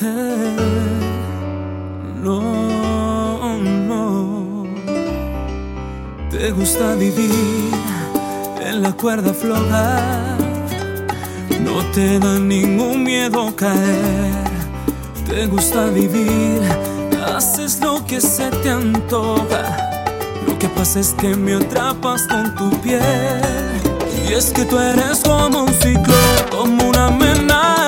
No, no. Te gusta vivir en la cuerda floja. No te da ningún miedo caer. Te gusta vivir, haces lo que se te antoja. Lo que pasa es que me atrapas con tu piel. Y es que tú eres como un ciclón, como una amenaza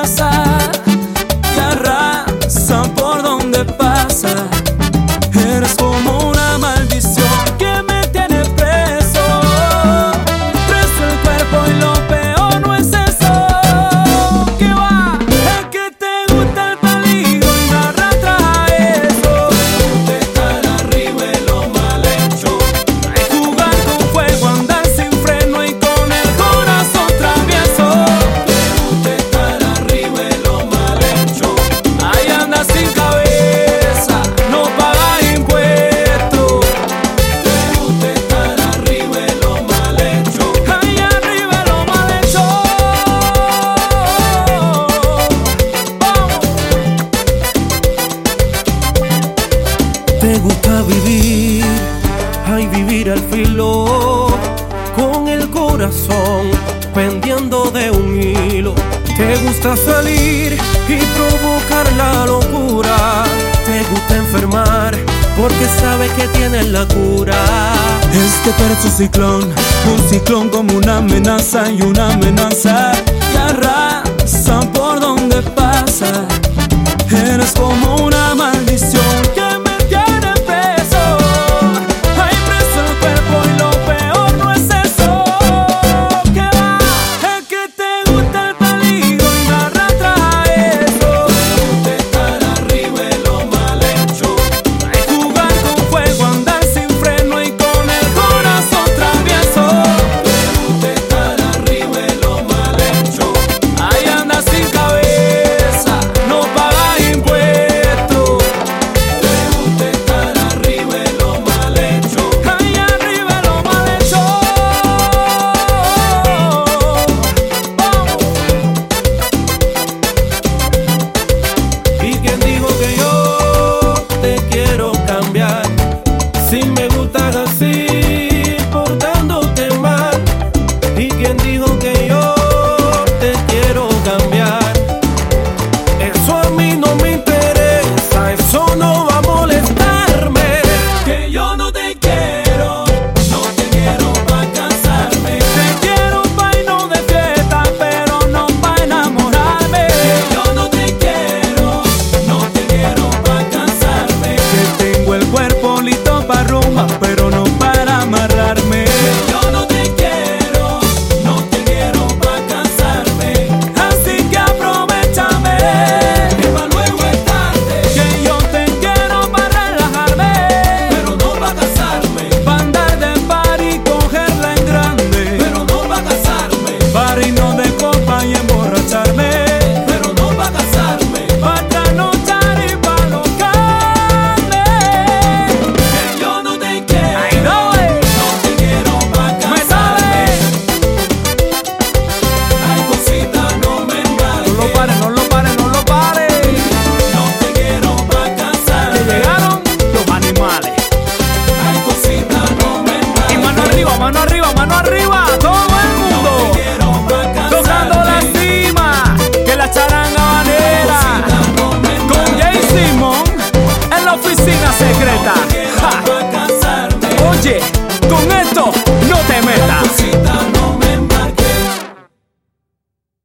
Te gusta vivir, ay vivir al filo, con el corazón pendiendo de un hilo. Te gusta salir y provocar la locura. Te gusta enfermar porque sabes que tienes la cura. Es que tú eres un ciclón, un ciclón como una amenaza y una amenaza mí no me.